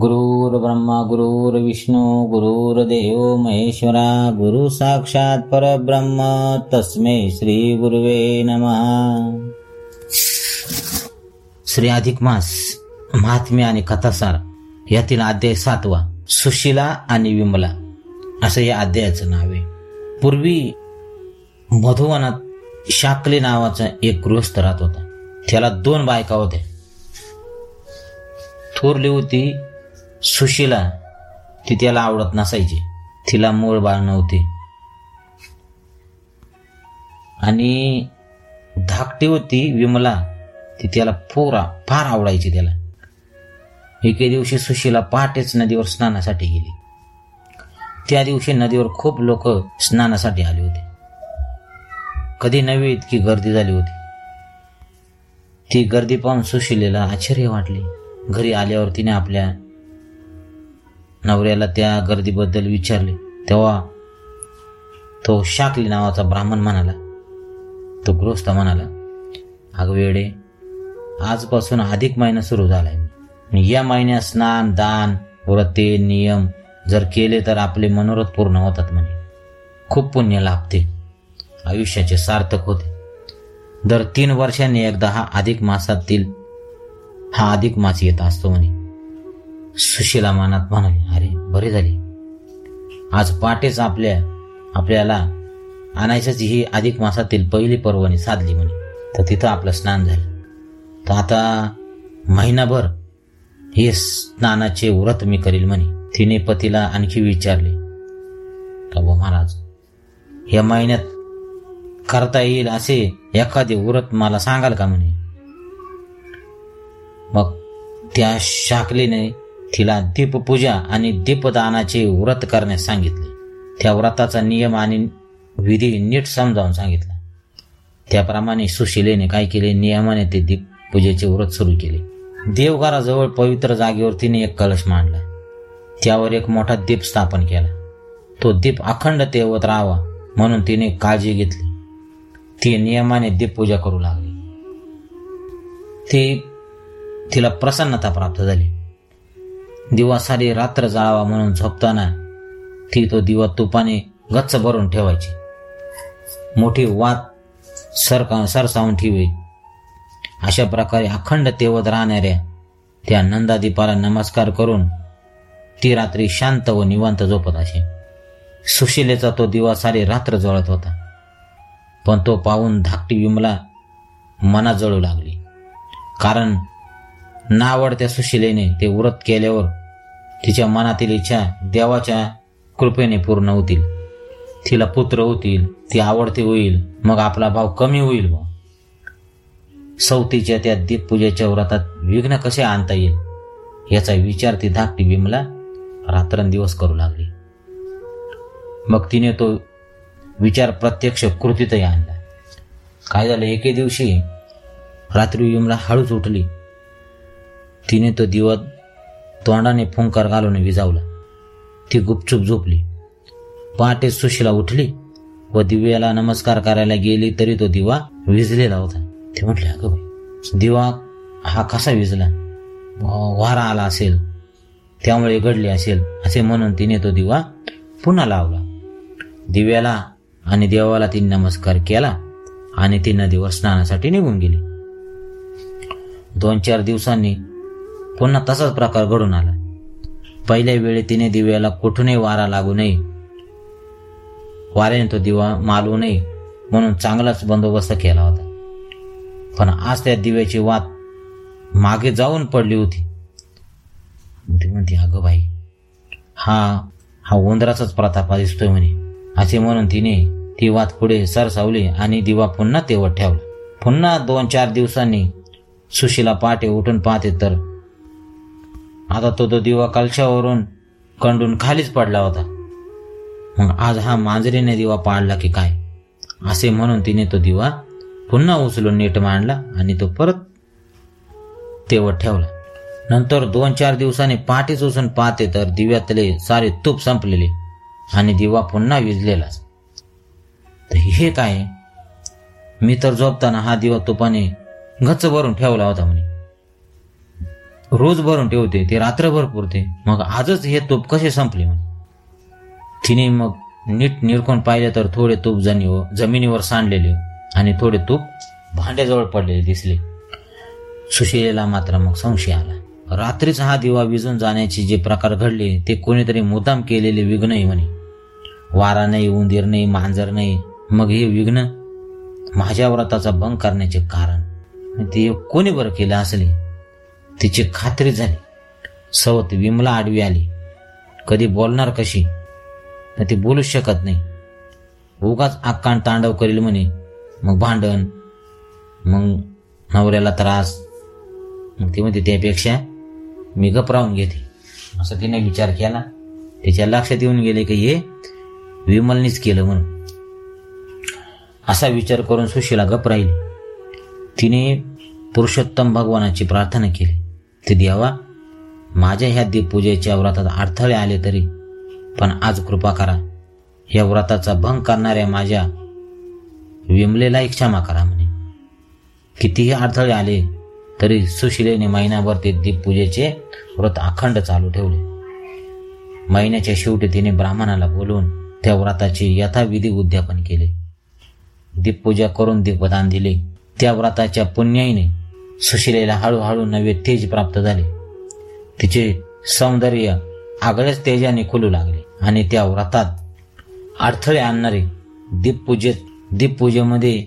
गुरुर्ब्रह्मा गुरुर्विष्णू गुरुर्देव महेश्वरा गुरु साक्षात परब्रह्म तस्मै श्री गुरुवे नम. श्री अधिक मास महात्म्य आणि कथासार यातील अध्याय सातवा सुशिला आणि विमला असं या अध्यायाचं नाव आहे. पूर्वी मधुवनात शाकली नावाचा एक गृहस्थ राहत होता. त्याला दोन बायका होत्या. थोरली होती सुशीला ती त्याला आवडत नसायची. तिला मूळ बाळ नव्हते. आणि धाकटी होती विमला ती त्याला पोरा फार आवडायची त्याला. एके दिवशी सुशीला पहाटेच नदीवर स्नानासाठी गेली. त्या दिवशी नदीवर खूप लोक स्नानासाठी आले होते. कधी नव्हे इतकी गर्दी झाली होती. ती गर्दी पाहून सुशिलेला आश्चर्य वाटले. घरी आल्यावर तिने आपल्या नवऱ्याला त्या गर्दीबद्दल विचारले. तेव्हा तो शाकली नावाचा ब्राह्मण म्हणाला. तो गृहस्थ म्हणाला अगवेडे आजपासून अधिक महिना सुरू झालाय. या महिन्यात स्नान दान व्रते नियम जर केले तर आपले मनोरथ पूर्ण होतात म्हणे. खूप पुण्य लाभते. आयुष्याचे सार्थक होते. दर तीन वर्षांनी एकदा हा अधिक मासातील हा अधिक मास येत असतो म्हणे. सुशीला मनात म्हणाली अरे बरे झाले. आज पाटेच आपल्या आपल्याला आणायचंच ही अधिक मासातील पहिली पर्वणी साधली म्हणे. तर तिथं आपलं स्नान झालं. तर आता महिनाभर हे स्नानाचे व्रत मी करील म्हणे. तिने पतीला आणखी विचारले का महाराज या महिन्यात करता येईल असे एखादे व्रत मला सांगाल का म्हणे? मग त्या शाकलीने तिला दीपपूजा आणि दीपदानाचे व्रत करण्यास सांगितले. त्या व्रताचा नियम आणि विधी नीट समजावून सांगितला. त्याप्रमाणे सुशिलेने काय केले? नियमाने ते दीपपूजेचे व्रत सुरू केले. देवघराजवळ पवित्र जागेवर तिने एक कलश मांडला. त्यावर एक मोठा दीप स्थापन केला. तो दीप अखंड तेवत राहावा म्हणून तिने काळजी घेतली. ती नियमाने दीपपूजा करू लागली. ती तिला प्रसन्नता प्राप्त झाली. दिवा सारी रात्र जाळावा म्हणून झोपताना ती तो दिवा तुपाने गच्च भरून ठेवायची. मोठी वात सरका सरसावून ठेवी. अशा प्रकारे अखंड तेवत राहणाऱ्या त्या नंदादीपाला नमस्कार करून ती रात्री शांत व निवांत झोपत असे. सुशिलेचा तो दिवा सारी रात्र जळत होता. पण तो पाहून धाकटी विमला मना जळू लागली. कारण नावडत्या सुशिलेने ते व्रत केल्यावर तिच्या मनातील इच्छा देवाच्या कृपेने पूर्ण होतील. तिला पुत्र होतील ती आवडते होईल मग आपला भाव कमी होईल बा सवतीच्या त्या दीपपूजेच्या व्रतात विघ्न कसे आणता येईल? याचा विचार ती धाकटी विमला रात्रंदिवस करू लागली. मग तिने तो विचार प्रत्यक्ष कृतीतही आणला. काय झालं? एके दिवशी रात्री विमला हळूच उठली. तिने तो दिवस तोंडाने फुंकार घालून विजावला. ती गुपचूप झोपली. पहाटे सुशीला उठली व दिव्याला नमस्कार करायला गेली तरी तो दिवा विजलेला होता. ते म्हटले अगं बाई दिवा हा कसा विजला? वारा आला असेल त्यामुळे घडले असेल असे म्हणून तिने तो दिवा पुन्हा लावला. दिव्याला आणि देवाला तिने नमस्कार केला आणि ती नदीवर स्नानासाठी निघून गेली. दोन चार दिवसांनी पुन्हा तसाच प्रकार घडून आला. पहिल्या वेळी तिने दिव्याला कुठूनही वारा लागू नये. वाऱ्याने तो दिवा मालवू नये म्हणून चांगलाच बंदोबस्त केला होता. पण आज त्या दिव्याची वात मागे जाऊन पडली होती. ती म्हणते अगं बाई हा हा उंदराचाच प्रताप दिसतोय म्हणे. असे म्हणून तिने ती वात पुढे सरसावली आणि दिवा पुन्हा तेवत ठेवला. पुन्हा दोन चार दिवसांनी सुशीला पहाटे उठून पाहते तर आता तो तो दिवा कलशावरून कंडून खालीच पडला होता. मग आज हा मांजरीने दिवा पाडला की काय? असे म्हणून तिने तो दिवा पुन्हा उचलून नीट मांडला आणि तो परत तेवत ठेवला. नंतर दोन चार दिवसांनी पहाटेच उचून पाहते तर दिव्यातले सारे तूप संपलेले आणि दिवा पुन्हा विजलेलाच तर हे काय? मी तर झोपताना हा दिवा तुपाने गच्च भरून ठेवला होता म्हणे. रोज भरून ठेवते ते रात्रभर पुरते. मग आजच हे तूप कसे संपले म्हणे. तिने मग नीट निरखून पाहिले तर थोडे तूप जमिनीवर जमिनीवर सांडलेले आणि थोडे तूप भांड्याजवळ पडलेले दिसले. सुशिलेला मात्र मग संशय आला. रात्रीच हा दिवा विजून जाण्याचे जे प्रकार घडले ते कोणीतरी मुद्दाम केलेले विघ्नही म्हणे. वारा नाही उंदीर नाही मांजर नाही मग हे विघ्न माझ्या व्रताचा भंग करण्याचे कारण. ते कोणी बरं केलं असले? तिची खात्री झाली. सवत विमला आडवी आली. कधी बोलणार कशी? पण ती बोलूच शकत नाही. उगाच आकांड तांडव करील म्हणे. मग भांडण. मग नवऱ्याला त्रास. मग ती म्हणते त्यापेक्षा मी गपरावून घेते. असं तिने विचार केला. तिच्या लक्षात येऊन गेले की हे विमलनीच केलं म्हणून. असा विचार करून सुशीला गप राहिली. तिने पुरुषोत्तम भगवानाची प्रार्थना केली. ते देवा माझ्या ह्या दीपपूजेच्या व्रतात अडथळे आले तरी पण आज कृपा करा. या व्रताचा भंग करणाऱ्या माझ्या विमलेलाही क्षमा करा म्हणे. कितीही अडथळे आले तरी सुशिलेने महिनाभर ते दीपपूजेचे व्रत अखंड चालू ठेवले. महिन्याच्या शेवटी तिने ब्राह्मणाला बोलवून त्या व्रताचे यथाविधी उद्यापन केले. दीपपूजा करून दीपदान दिले. त्या व्रताच्या पुण्याईने सुशिलेला हळूहळू नवे तेज प्राप्त झाले. तिचे सौंदर्य आगळ्याच तेजाने खुलू लागले आणि त्या व्रतात अडथळे आणणारे दीपपूजेत दीपपूजेमध्ये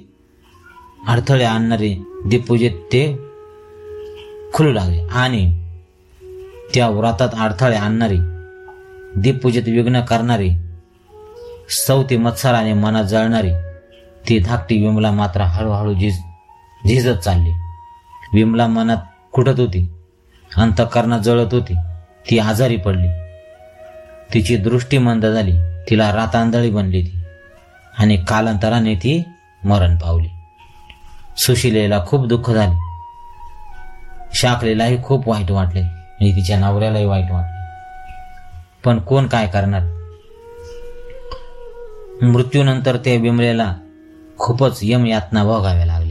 अडथळे आणणारे दीपपूजेत ते खुलू लागले आणि त्या व्रतात अडथळे आणणारे दीपपूजेत विघ्न करणारे सवती मत्सराने मनात जळणारी ती धाकटी विमला मात्र हळूहळू झिज झिजत चालली. विमला मनात कुठत होती? अंतकरणात जळत होती. ती आजारी पडली. तिची दृष्टी मंद झाली. तिला रातांदळी बनली ती. आणि कालांतराने ती मरण पावली. सुशिलेला खूप दुःख झाले. शाकलेलाही खूप वाईट वाटले. आणि तिच्या नवऱ्यालाही वाईट वाटले. पण कोण काय करणार? मृत्यूनंतर त्या बिमलेला खूपच यम यातना भोगाव्या लागल्या.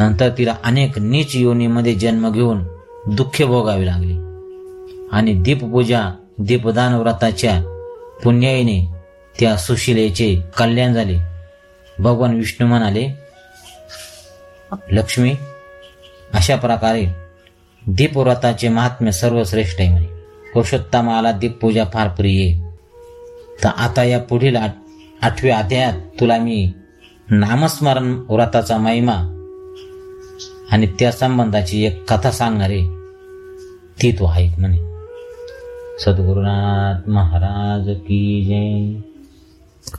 नंतर तिला अनेक नीच योनीमध्ये जन्म घेऊन दुःखे भोगावे लागले. आणि दीपपूजा दीपदान व्रताच्या पुण्याईने त्या सुशिलेचे कल्याण झाले. भगवान विष्णू म्हणाले लक्ष्मी अशा प्रकारे दीपव्रताचे महात्म्य सर्वश्रेष्ठ आहे म्हणे. पुरुषोत्तमाला दीपपूजा फार प्रिय आहे. तर आता या पुढील आठ आठव्या अध्यायात तुला मी नामस्मरण व्रताचा महिमा आणि त्या संबंधाची एक कथा सांगणारे ती तो ऐक म्हणे. सद्गुरुनाथ महाराज की जय.